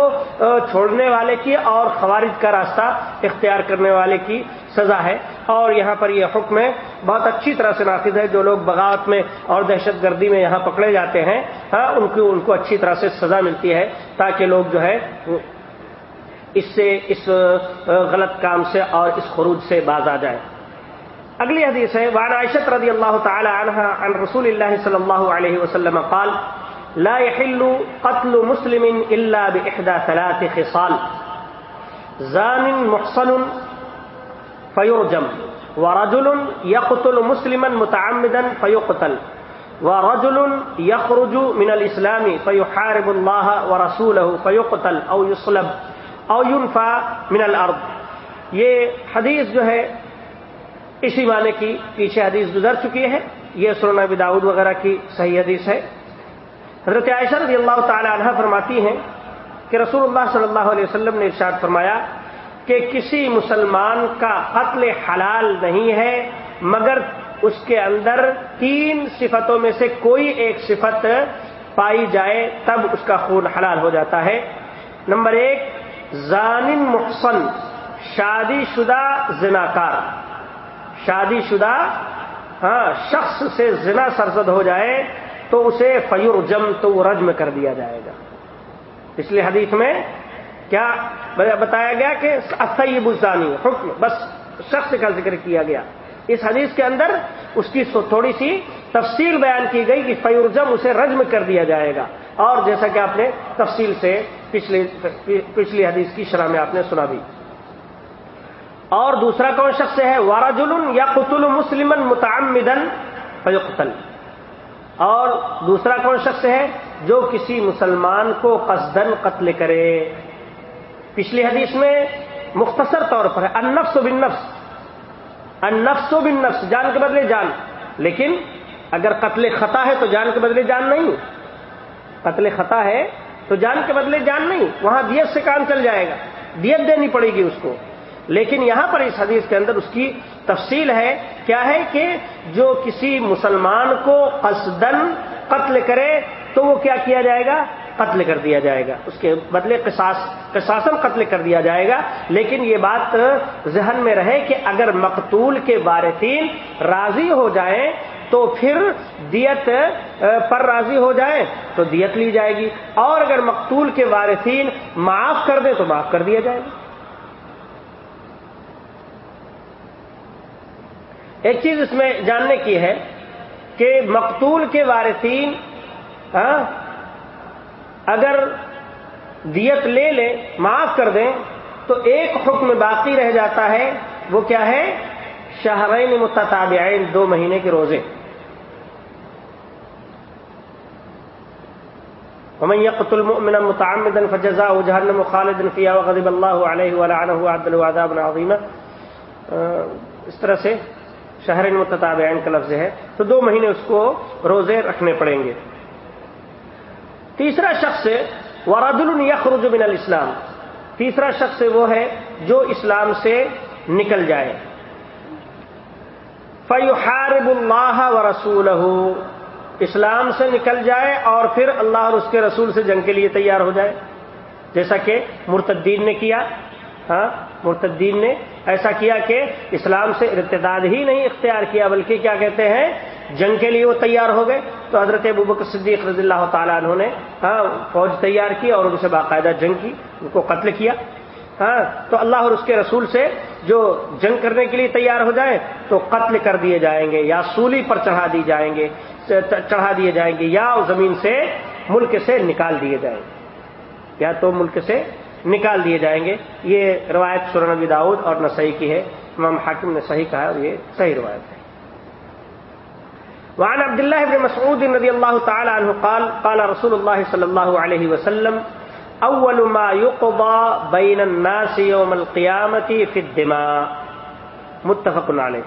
چھوڑنے والے کی اور خوارج کا راستہ اختیار کرنے والے کی سزا ہے۔ اور یہاں پر یہ حکم ہے، بہت اچھی طرح سے نافذ ہے۔ جو لوگ بغاوت میں اور دہشت گردی میں یہاں پکڑے جاتے ہیں ہاں ان کو ان کو اچھی طرح سے سزا ملتی ہے، تاکہ لوگ جو ہے اس سے، اس غلط کام سے اور اس خروج سے باز آ جائے۔ اگلی حدیث ہے، وعن عائشت رضی اللہ تعالی عنہ عن رسول اللہ صلی اللہ علیہ وسلم قال، لا يحل قتل مسلم الا باحدى ثلاث خصال. زان محصن فيرجم، ورجل يقتل مسلما متعمدا فيقتل، ورجل يخرج من الاسلام فيحارب الله ورسوله فيقتل او يصلب. او ينفى من الارض۔ یہ حدیث جو ہے، اسی معنی کی پیچھے حدیث گزر چکی ہے۔ یہ سنن ابی داود وغیرہ کی صحیح حدیث ہے۔ حضرت عائشہ رضی اللہ تعالی عنہ فرماتی ہیں کہ رسول اللہ صلی اللہ علیہ وسلم نے ارشاد فرمایا کہ کسی مسلمان کا قتل حلال نہیں ہے، مگر اس کے اندر تین صفتوں میں سے کوئی ایک صفت پائی جائے، تب اس کا خون حلال ہو جاتا ہے۔ نمبر ایک زان محسن شادی شدہ زناکار۔ شادی شدہ ہاں شخص سے زنا سرزد ہو جائے تو اسے فیور جم تو وہ رجم کر دیا جائے گا۔ اس لیے حدیث میں کیا بتایا گیا کہ اسیب الزانی، حکم، بس شخص کا ذکر کیا گیا۔ اس حدیث کے اندر اس کی تھوڑی سی تفصیل بیان کی گئی کہ فیورجم اسے رجم کر دیا جائے گا۔ اور جیسا کہ آپ نے تفصیل سے پچھلی پچھلی حدیث کی شرح میں آپ نے سنا بھی۔ اور دوسرا کون شخص ہے؟ واراجل یا قتل مسلم متعمدن فیقتل اور دوسرا کون شخص ہے؟ جو کسی مسلمان کو قصدن قتل کرے۔ پچھلی حدیث میں مختصر طور پر ہے۔ النفس بن نفس النفس بن نفس جان کے بدلے جان۔ لیکن اگر قتل خطا ہے تو جان کے بدلے جان نہیں۔ قتل خطا ہے تو جان کے بدلے جان نہیں۔ وہاں دیت سے کام چل جائے گا۔ دیت دینی پڑے گی اس کو۔ لیکن یہاں پر اس حدیث کے اندر اس کی تفصیل ہے، کیا ہے کہ جو کسی مسلمان کو قصدن قتل کرے تو وہ کیا کیا جائے گا؟ قتل کر دیا جائے گا۔ اس کے بدلے قصاصن قتل کر دیا جائے گا۔ لیکن یہ بات ذہن میں رہے کہ اگر مقتول کے وارثین راضی ہو جائیں تو پھر دیت پر راضی ہو جائے تو دیت لی جائے گی۔ اور اگر مقتول کے وارثین معاف کر دیں تو معاف کر دیا جائے گا۔ ایک چیز اس میں جاننے کی ہے کہ مقتول کے وارثین ہاں اگر دیت لے لیں معاف کر دیں، تو ایک حکم باقی رہ جاتا ہے، وہ کیا ہے؟ شہرین متطابعین دو مہینے کے روزے۔ ومن يقتل مؤمنا متعمدا فجزاؤه جهنم خالدا فيها وغضب الله عليه ولعنه وعد له عذابا عظيما اس طرح سے شہر متطابعین کا لفظ ہے۔ تو دو مہینے اس کو روزے رکھنے پڑیں گے۔ تیسرا شخص وراد یخرج من الاسلام تیسرا شخص وہ ہے جو اسلام سے نکل جائے۔ فیحارب اللہ و رسول اسلام سے نکل جائے اور پھر اللہ اور اس کے رسول سے جنگ کے لیے تیار ہو جائے۔ جیسا کہ مرتدین نے کیا۔ ہاں مرتدین نے ایسا کیا کہ اسلام سے ارتداد ہی نہیں اختیار کیا، بلکہ کیا کہتے ہیں؟ جنگ کے لیے وہ تیار ہو گئے تو حضرت ابوبک صدیق رضی اللہ تعالیٰ انہوں نے ہاں فوج تیار کی اور ان سے باقاعدہ جنگ کی، ان کو قتل کیا۔ ہاں تو اللہ اور اس کے رسول سے جو جنگ کرنے کے لیے تیار ہو جائے تو قتل کر دیے جائیں گے یا سولی پر چڑھا دی جائیں گے، چڑھا دیے جائیں گے یا زمین سے ملک سے نکال دیے جائیں گے۔ یا تو ملک سے نکال دیے جائیں گے۔ یہ روایت سورنبی داؤد اور نسائی کی ہے۔ امام حاکم نے صحیح کہا اور یہ صحیح روایت ہے۔ وعن عبد الله بن مسعود رضي الله تعالى عنه قال قال رسول الله صلى الله عليه وسلم اول ما يقضى بين الناس يوم القيامه في الدماء. متفق عليه.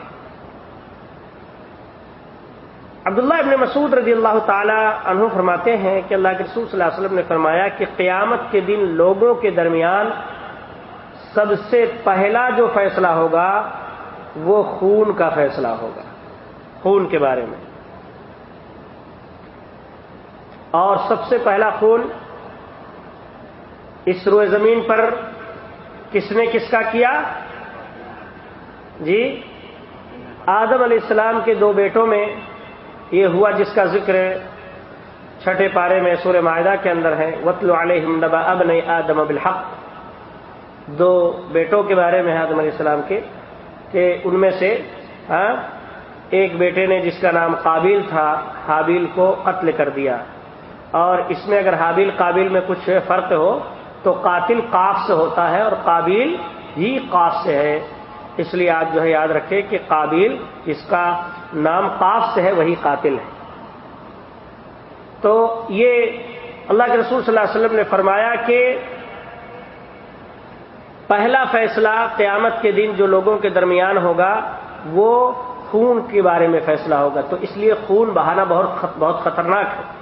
عبداللہ ابن مسعود رضی اللہ تعالی عنہ فرماتے ہیں کہ اللہ کے رسول صلی اللہ علیہ وسلم نے فرمایا کہ قیامت کے دن لوگوں کے درمیان سب سے پہلا جو فیصلہ ہوگا وہ خون کا فیصلہ ہوگا، خون کے بارے میں۔ اور سب سے پہلا خون اس روئے زمین پر کس نے کس کا کیا؟ جی آدم علیہ السلام کے دو بیٹوں میں یہ ہوا جس کا ذکر چھٹے پارے میں سورہ معاہدہ کے اندر ہے وطل علیہم نبا اب نہیں آدم اب دو بیٹوں کے بارے میں آدم علیہ السلام کے، کہ ان میں سے ہاں، ایک بیٹے نے جس کا نام قابل تھا حابیل کو قتل کر دیا۔ اور اس میں اگر حابیل قابل میں کچھ فرق ہو تو قاتل قاف سے ہوتا ہے اور قابل ہی قاف سے ہے۔ اس لیے آپ جو ہے یاد رکھے کہ قابل جس کا نام قاف سے ہے، وہی قاتل ہے۔ تو یہ اللہ کے رسول صلی اللہ علیہ وسلم نے فرمایا کہ پہلا فیصلہ قیامت کے دن جو لوگوں کے درمیان ہوگا، وہ خون کے بارے میں فیصلہ ہوگا۔ تو اس لیے خون بہانا بہت بہت خطرناک ہے۔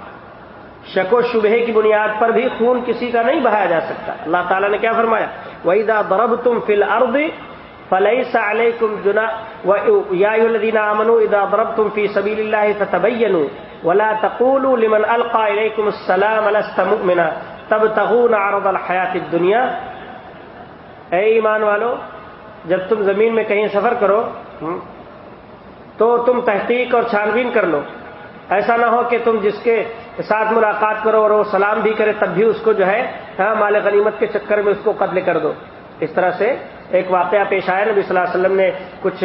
شک و شبہ کی بنیاد پر بھی خون کسی کا نہیں بہایا جا سکتا۔ اللہ تعالیٰ نے کیا فرمایا؟ وحیدہ برب تم فل ارد فلئی علیہ تم جنا یادینہ امن ادا برب تم فی سبیل اللہ تبین ولا تقول لمن القا علیکم السلام السطمنا تب تغون عرض الحیات دنیا اے ایمان والو، جب تم زمین میں کہیں سفر کرو تو تم تحقیق اور چھان بین کر لو۔ ایسا نہ ہو کہ تم جس کے ساتھ ملاقات کرو اور وہ سلام بھی کرے تب بھی اس کو جو ہے ہاں، مال غنیمت کے چکر میں اس کو قتل کر دو۔ اس طرح سے ایک واقعہ پیش آیا۔ نبی صلی اللہ علیہ وسلم نے کچھ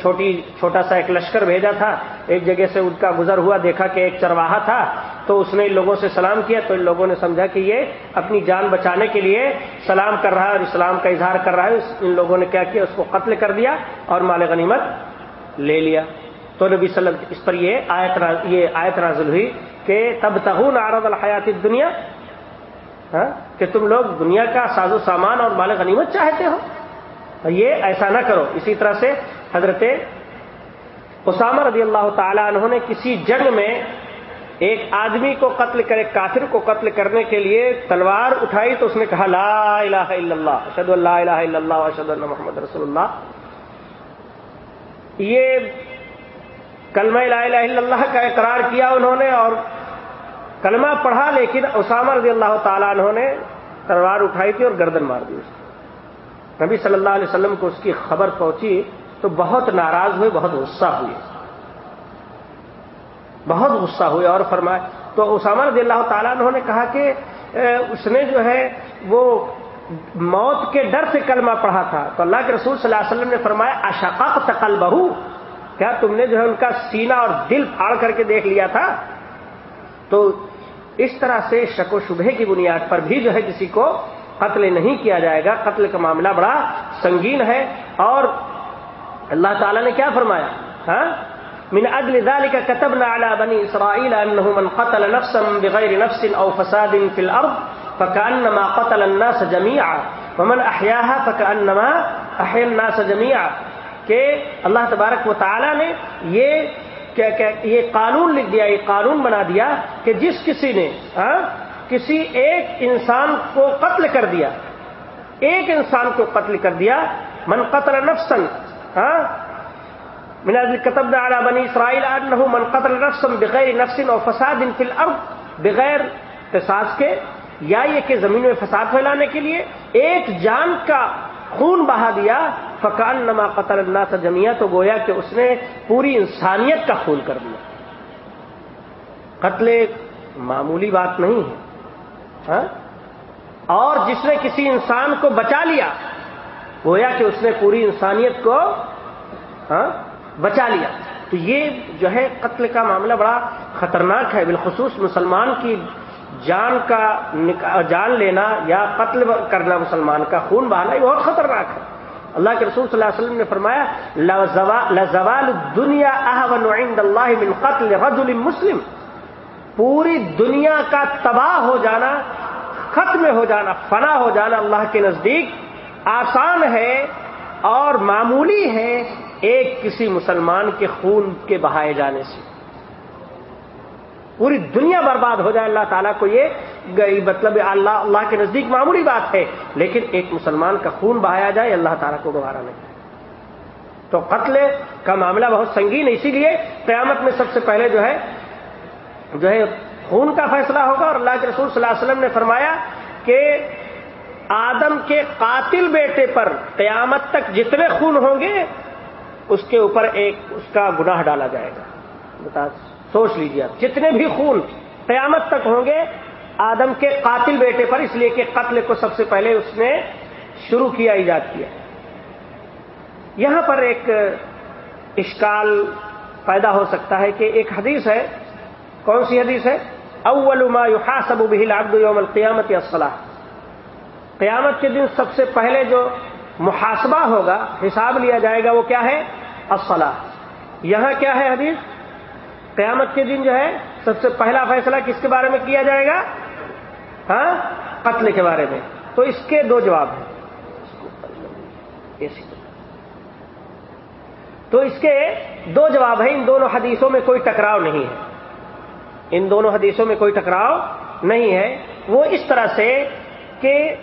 چھوٹی، چھوٹا سا ایک لشکر بھیجا تھا۔ ایک جگہ سے ان کا گزر ہوا، دیکھا کہ ایک چرواہا تھا۔ تو اس نے ان لوگوں سے سلام کیا۔ تو ان لوگوں نے سمجھا کہ یہ اپنی جان بچانے کے لیے سلام کر رہا ہے اور اسلام کا اظہار کر رہا ہے۔ ان لوگوں نے کیا کیا؟ اس کو قتل کر دیا اور مال غنیمت لے لیا۔ تو نبی صلی اللہ اس پر یہ آیت یہ آیت نازل ہوئی۔ کہ تب تہون عرض الحیات دنیا ہاں، کہ تم لوگ دنیا کا ساز و سامان اور مال غنیمت چاہتے ہو۔ یہ ایسا نہ کرو۔ اسی طرح سے حضرت اسامہ رضی اللہ تعالی عنہ نے کسی جنگ میں ایک آدمی کو قتل کرے کافر کو قتل کرنے کے لیے تلوار اٹھائی تو اس نے کہا، لا الہ الا اللہ اشد اللہ الہ الا اللہ اشد اللہ محمد رسول اللہ۔ یہ کلمہ لا الہ الا اللہ کا اقرار کیا انہوں نے اور کلمہ پڑھا، لیکن اسامہ رضی اللہ تعالیٰ انہوں نے تلوار اٹھائی تھی اور گردن مار دی اس نبی صلی اللہ علیہ وسلم کو اس کی خبر پہنچی تو بہت ناراض ہوئے، بہت غصہ ہوئے۔ بہت غصہ ہوئے اور فرمائے تو اسامہ رضی اللہ تعالیٰ انہوں نے کہا کہ اس نے جو ہے وہ موت کے ڈر سے کلمہ پڑھا تھا۔ تو اللہ کے رسول صلی اللہ علیہ وسلم نے فرمایا اشقاق تقل بہو کیا تم نے جو ہے ان کا سینہ اور دل پھاڑ کر کے دیکھ لیا تھا؟ تو اس طرح سے شک و شبہ کی بنیاد پر بھی جو ہے کسی کو قتل نہیں کیا جائے گا۔ قتل کا معاملہ بڑا سنگین ہے۔ اور اللہ تعالی نے کیا فرمایا؟ ہاں؟ من اجل ذلك كتبنا على بني اسرائيل انه من قتل نفسا بغير نفس او فساد في الارض فكانما قتل الناس جميعا، ومن احياها فكانما احيا الناس جميعا۔ کہ اللہ تبارک و تعالی نے یہ یہ قانون لکھ دیا، یہ قانون بنا دیا کہ جس کسی نے ہاں کسی ایک انسان کو قتل کر دیا۔ ایک انسان کو قتل کر دیا۔ من قتل نفسن ہاں على بنی اسرائیل من قتل نفسن بغیر نفسن اور فساد ان فل بغیر قصاص کے، یا یہ کہ زمین میں فساد پھیلانے کے لیے، ایک جان کا خون بہا دیا فکان نما قتل اللہ سے جمیا تو گویا کہ اس نے پوری انسانیت کا خون کر دیا۔ قتل معمولی بات نہیں ہے۔ ہاں؟ اور جس نے کسی انسان کو بچا لیا، گویا کہ اس نے پوری انسانیت کو ہاں بچا لیا۔ تو یہ جو ہے قتل کا معاملہ بڑا خطرناک ہے، بالخصوص مسلمان کی جان کا جان لینا یا قتل کرنا مسلمان کا خون بہانا، یہ بہت خطرناک ہے۔ اللہ کے رسول صلی اللہ علیہ وسلم نے فرمایا لزوال دنیا عند اللہ من قتل رجل مسلم۔ پوری دنیا کا تباہ ہو جانا، ختم ہو جانا، فنا ہو جانا اللہ کے نزدیک آسان ہے اور معمولی ہے ایک کسی مسلمان کے خون کے بہائے جانے سے۔ پوری دنیا برباد ہو جائے اللہ تعالیٰ کو یہ مطلب اللہ اللہ کے نزدیک معمولی بات ہے، لیکن ایک مسلمان کا خون بہایا جائے، اللہ تعالیٰ کو گوارا نہیں۔ تو قتل کا معاملہ بہت سنگین ہے، اسی لیے قیامت میں سب سے پہلے جو ہے جو ہے خون کا فیصلہ ہوگا اور اللہ کے رسول صلی اللہ علیہ وسلم نے فرمایا کہ آدم کے قاتل بیٹے پر قیامت تک جتنے خون ہوں گے، اس کے اوپر ایک اس کا گناہ ڈالا جائے گا۔ بتا سوچ لیجیے آپ۔ جتنے بھی خون قیامت تک ہوں گے، آدم کے قاتل بیٹے پر، اس لیے کہ قتل کو سب سے پہلے اس نے شروع کیا، ایجاد کیا۔ یہاں پر ایک اشکال پیدا ہو سکتا ہے کہ ایک حدیث ہے۔ کون سی حدیث ہے؟ اول ما يحاسب به العبد يوم القيامه الصلاه قیامت کے دن سب سے پہلے جو محاسبہ ہوگا، حساب لیا جائے گا، وہ کیا ہے؟ الصلاه یہاں کیا ہے حدیث؟ قیامت کے دن جو ہے سب سے پہلا فیصلہ کس کے بارے میں کیا جائے گا؟ ہاں؟ قتل کے بارے میں۔ تو اس کے دو جواب ہیں۔ تو اس کے دو جواب ہیں۔ ان دونوں حدیثوں میں کوئی ٹکراؤ نہیں ہے۔ ان دونوں حدیثوں میں کوئی ٹکراؤ نہیں ہے۔ وہ اس طرح سے کہ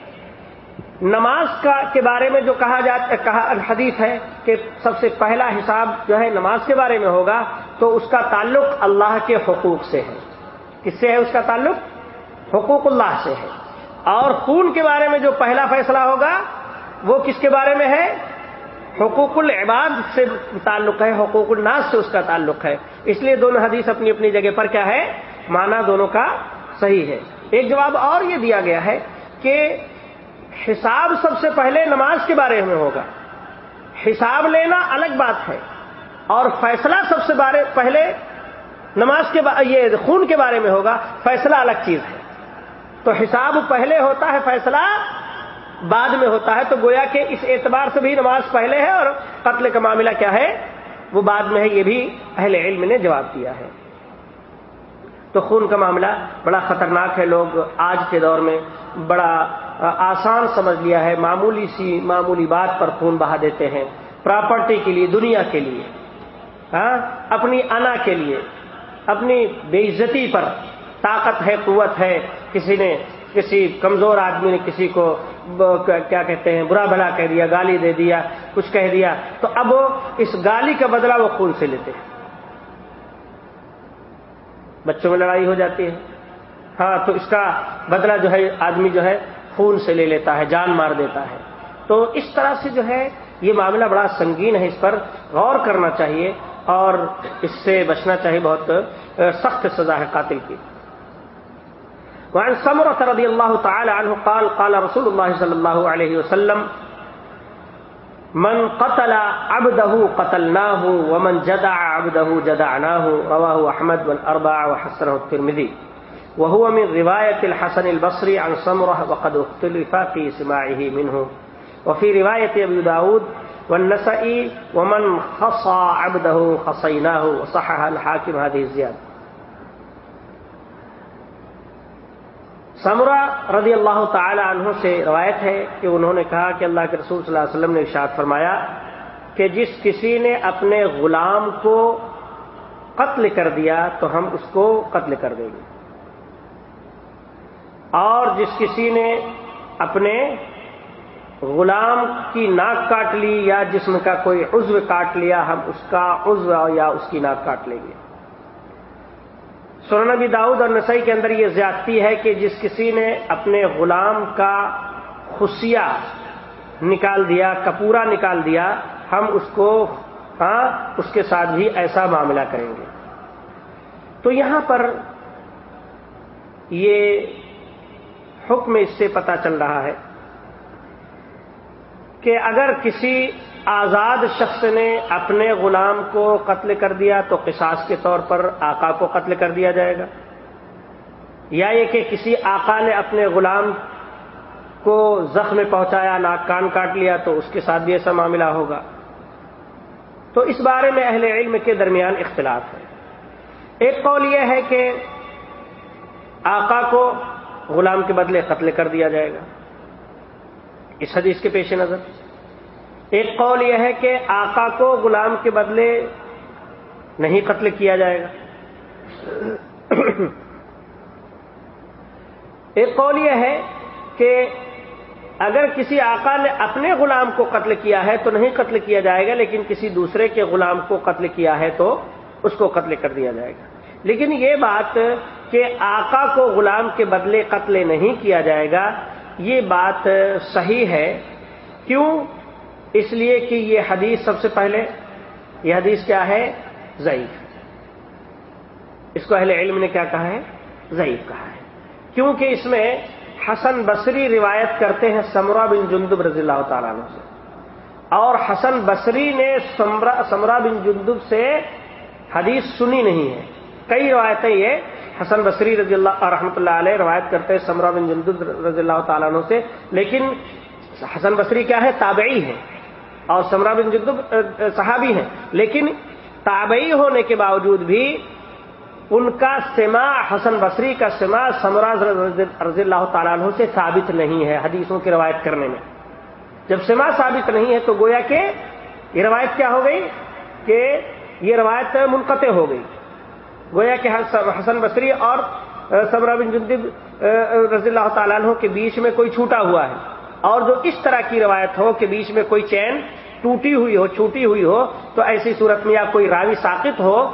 نماز کا کے بارے میں جو کہا جاتا کہا حدیث ہے کہ سب سے پہلا حساب جو ہے نماز کے بارے میں ہوگا، تو اس کا تعلق اللہ کے حقوق سے ہے۔ کس سے ہے اس کا تعلق؟ حقوق اللہ سے ہے۔ اور خون کے بارے میں جو پہلا فیصلہ ہوگا، وہ کس کے بارے میں ہے؟ حقوق العباد سے تعلق ہے، حقوق الناس سے اس کا تعلق ہے۔ اس لیے دونوں حدیث اپنی اپنی جگہ پر کیا ہے؟ مانا دونوں کا صحیح ہے۔ ایک جواب اور یہ دیا گیا ہے کہ حساب سب سے پہلے نماز کے بارے میں ہوگا۔ حساب لینا الگ بات ہے اور فیصلہ سب سے بارے پہلے نماز کے یہ خون کے بارے میں ہوگا، فیصلہ الگ چیز ہے۔ تو حساب پہلے ہوتا ہے، فیصلہ بعد میں ہوتا ہے۔ تو گویا کہ اس اعتبار سے بھی نماز پہلے ہے اور قتل کا معاملہ کیا ہے؟ وہ بعد میں ہے، یہ بھی اہل علم نے جواب دیا ہے۔ تو خون کا معاملہ بڑا خطرناک ہے۔ لوگ آج کے دور میں بڑا آسان سمجھ لیا ہے، معمولی سی، معمولی بات پر خون بہا دیتے ہیں۔ پراپرٹی کے لیے، دنیا کے لیے۔ ہاں؟ اپنی انا کے لیے۔ اپنی بے عزتی پر طاقت ہے، قوت ہے۔ کسی نے، کسی کمزور آدمی نے کسی کو کیا کہتے ہیں، برا بھلا کہہ دیا، گالی دے دیا، کچھ کہہ دیا۔ تو اب اس گالی کا بدلہ وہ خون سے لیتے ہیں۔ بچوں میں لڑائی ہو جاتی ہے۔ ہاں تو اس کا بدلہ جو ہے، آدمی جو ہے خون سے لے لیتا ہے، جان مار دیتا ہے۔ تو اس طرح سے جو ہے، یہ معاملہ بڑا سنگین ہے۔ اس پر غور کرنا چاہیے اور اس سے بچنا چاہیے بہت سخت سزا ہے قاتل کی۔ وعن سمرة رضي الله تعالى عنه قال قال رسول الله صلى الله عليه وسلم، من قتل عبده قتلناه، ومن جدع عبده جدعناه، رواه أحمد والأربع وحسنه الترمذي وهو من رواية الحسن البصري عن سمرة وقد اختلف في سماعه منه. وفي رواية أبي داود، والنسائي ومن خصى عبده خصيناه وصحح الحاكم هذه الزيادة. سمرا رضی اللہ تعالی عنہ سے روایت ہے کہ انہوں نے کہا کہ اللہ کے رسول صلی اللہ علیہ وسلم نے ارشاد فرمایا کہ جس کسی نے اپنے غلام کو قتل کر دیا تو ہم اس کو قتل کر دیں گے۔ اور جس کسی نے اپنے غلام کی ناک کاٹ لی یا جسم کا کوئی عزو کاٹ لیا، ہم اس کا عزو یا اس کی ناک کاٹ لیں گے۔ سورنبی داؤد اور نسائی کے اندر یہ زیادتی ہے کہ جس کسی نے اپنے غلام کا خصیہ نکال دیا، کپورا نکال دیا، ہم اس کو ہاں اس کے ساتھ بھی ایسا معاملہ کریں گے۔ تو یہاں پر یہ حکم اس سے پتا چل رہا ہے کہ اگر کسی آزاد شخص نے اپنے غلام کو قتل کر دیا تو قصاص کے طور پر آقا کو قتل کر دیا جائے گا، یا یہ کہ کسی آقا نے اپنے غلام کو زخم پہنچایا، ناک کان کاٹ لیا تو اس کے ساتھ بھی ایسا معاملہ ہوگا۔ تو اس بارے میں اہل علم کے درمیان اختلاف ہے۔ ایک قول یہ ہے کہ آقا کو غلام کے بدلے قتل کر دیا جائے گا۔ اس حدیث کے پیش نظر۔ ایک قول یہ ہے کہ آقا کو غلام کے بدلے نہیں قتل کیا جائے گا۔ ایک قول یہ ہے کہ اگر کسی آقا نے اپنے غلام کو قتل کیا ہے تو نہیں قتل کیا جائے گا، لیکن کسی دوسرے کے غلام کو قتل کیا ہے تو اس کو قتل کر دیا جائے گا۔ لیکن یہ بات کہ آقا کو غلام کے بدلے قتل نہیں کیا جائے گا، یہ بات صحیح ہے۔ کیوں؟ اس لیے کہ یہ حدیث سب سے پہلے، یہ حدیث کیا ہے؟ ضعیف۔ اس کو اہل علم نے کیا کہا ہے؟ ضعیف کہا ہے۔ کیونکہ اس میں حسن بصری روایت کرتے ہیں سمرا بن جندب رضی اللہ تعالیٰ عنہ سے۔ اور حسن بصری نے سمرا بن جندب سے حدیث سنی نہیں ہے۔ کئی روایتیں یہ حسن بصری رضی اللہ رحمۃ اللہ علیہ روایت کرتے ہیں سمرا بن جندب رضی اللہ تعالیٰ عنہ سے۔ لیکن حسن بصری کیا ہے؟ تابعی ہے اور سمرا بن جدب صحابی ہیں۔ لیکن تابعی ہونے کے باوجود بھی ان کا سما حسن بصری کا سما سمراز رضی اللہ تعالیٰ عنہ سے ثابت نہیں ہے حدیثوں کی روایت کرنے میں۔ جب سما ثابت نہیں ہے تو گویا کہ یہ روایت کیا ہو گئی؟ کہ یہ روایت منقطع ہو گئی۔ گویا کہ حسن بصری اور سمرا بن جندب رضی اللہ تعالیٰ عنہ کے بیچ میں کوئی چھوٹا ہوا ہے۔ اور جو اس طرح کی روایت ہو کہ بیچ میں کوئی چین ٹوٹی ہوئی ہو، چھوٹی ہوئی ہو، تو ایسی صورت میں یا کوئی راوی ساقت ہو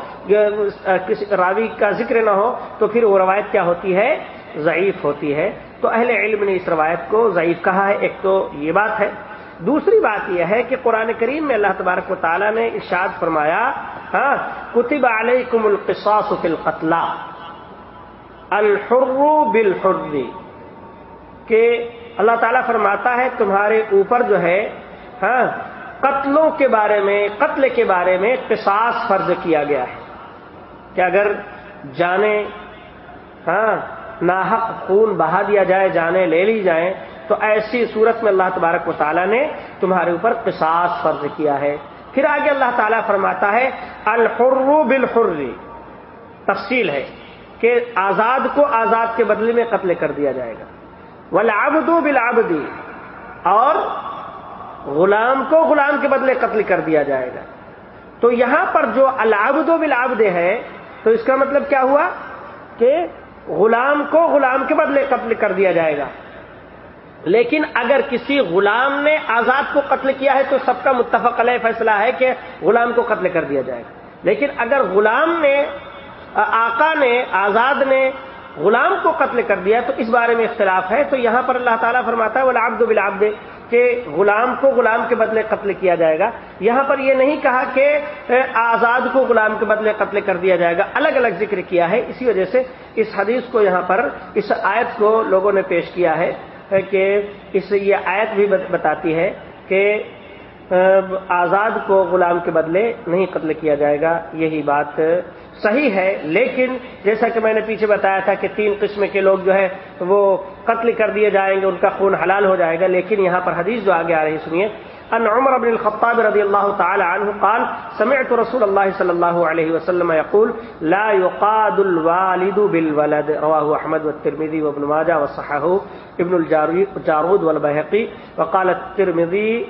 راوی کا ذکر نہ ہو، تو پھر وہ روایت کیا ہوتی ہے؟ ضعیف ہوتی ہے۔ تو اہل علم نے اس روایت کو ضعیف کہا ہے۔ ایک تو یہ بات ہے۔ دوسری بات یہ ہے کہ قرآن کریم میں اللہ تبارک و تعالیٰ نے ارشاد فرمایا ہاں کتب علیکم القصاص فی القتل، الحر بالحر، کہ اللہ تعالیٰ فرماتا ہے تمہارے اوپر جو ہے ہاں قتلوں کے بارے میں، قتل کے بارے میں قصاص فرض کیا گیا ہے۔ کہ اگر جانے ہاں ناحق خون بہا دیا جائے، جانے لے لی جائیں تو ایسی صورت میں اللہ تبارک و تعالیٰ نے تمہارے اوپر قصاص فرض کیا ہے۔ پھر آگے اللہ تعالیٰ فرماتا ہے، الحر بالحر۔ تفصیل ہے کہ آزاد کو آزاد کے بدلے میں قتل کر دیا جائے گا۔ ولابد بالعبدی اور غلام کو غلام کے بدلے قتل کر دیا جائے گا۔ تو یہاں پر جو العبد بالعبد ہے، تو اس کا مطلب کیا ہوا؟ کہ غلام کو غلام کے بدلے قتل کر دیا جائے گا۔ لیکن اگر کسی غلام نے آزاد کو قتل کیا ہے تو سب کا متفق علیہ فیصلہ ہے کہ غلام کو قتل کر دیا جائے گا۔ لیکن اگر غلام نے، آقا نے، آزاد نے غلام کو قتل کر دیا تو اس بارے میں اختلاف ہے۔ تو یہاں پر اللہ تعالیٰ فرماتا ہے وہ لابد بلابد کہ غلام کو غلام کے بدلے قتل کیا جائے گا۔ یہاں پر یہ نہیں کہا کہ آزاد کو غلام کے بدلے قتل کر دیا جائے گا۔ الگ الگ ذکر کیا ہے۔ اسی وجہ سے اس حدیث کو یہاں پر، اس آیت کو لوگوں نے پیش کیا ہے۔ کہ اس یہ آیت بھی بتاتی ہے کہ آزاد کو غلام کے بدلے نہیں قتل کیا جائے گا، یہی بات صحیح ہے، لیکن جیسا کہ میں نے پیچھے بتایا تھا کہ تین قسم کے لوگ جو ہے وہ قتل کر دیے جائیں گے، ان کا خون حلال ہو جائے گا، لیکن یہاں پر حدیث جو آگے آ رہی سنیے ان عمر بن الخطاب رضی اللہ تعالی عنہ قال، سمعت رسول اللہ صلی اللہ علیہ وسلم يقول، لا يقاد الوالد بالولد. رواه احمد والترمذي وابن ماجه وصححه ابن الجارود والبيهقي. وقال الترمذي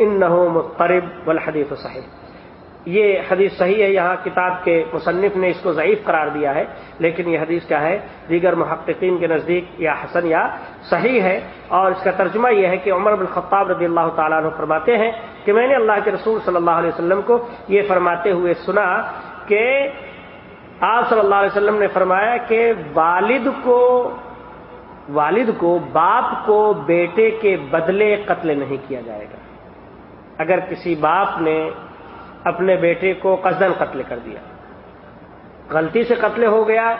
انه مضطرب والحديث صحيح. یہ حدیث صحیح ہے، یہاں کتاب کے مصنف نے اس کو ضعیف قرار دیا ہے، لیکن یہ حدیث کیا ہے؟ دیگر محققین کے نزدیک یا حسن یا صحیح ہے۔ اور اس کا ترجمہ یہ ہے کہ عمر بن خطاب رضی اللہ تعالیٰ عنہ فرماتے ہیں کہ میں نے اللہ کے رسول صلی اللہ علیہ وسلم کو یہ فرماتے ہوئے سنا کہ آپ صلی اللہ علیہ وسلم نے فرمایا کہ والد کو والد کو، باپ کو بیٹے کے بدلے قتل نہیں کیا جائے گا۔ اگر کسی باپ نے اپنے بیٹے کو قصدن قتل کر دیا۔ غلطی سے قتل ہو گیا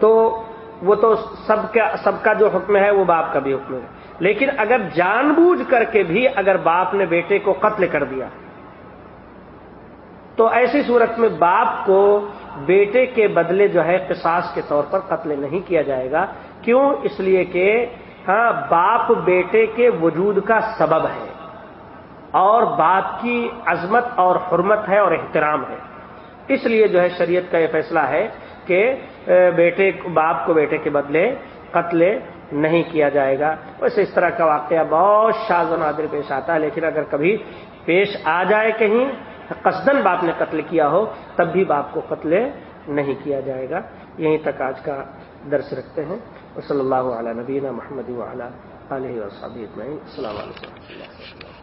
تو وہ تو سب کا سب کا جو حکم ہے وہ باپ کا بھی حکم ہے۔ لیکن اگر جان بوجھ کر کے بھی اگر باپ نے بیٹے کو قتل کر دیا، تو ایسی صورت میں باپ کو بیٹے کے بدلے جو ہے قصاص کے طور پر قتل نہیں کیا جائے گا۔ کیوں؟ اس لیے کہ ہاں باپ بیٹے کے وجود کا سبب ہے۔ اور باپ کی عظمت اور حرمت ہے اور احترام ہے۔ اس لیے جو ہے شریعت کا یہ فیصلہ ہے کہ بیٹے، باپ کو بیٹے کے بدلے قتل نہیں کیا جائے گا۔ ویسے اس طرح کا واقعہ بہت شاز و نادر پیش آتا ہے، لیکن اگر کبھی پیش آ جائے کہیں قصدن باپ نے قتل کیا ہو، تب بھی باپ کو قتل نہیں کیا جائے گا۔ یہیں تک آج کا درس رکھتے ہیں۔ صلی اللہ علیہ نبینہ محمد علیہ وصحبہ السلام علیکم۔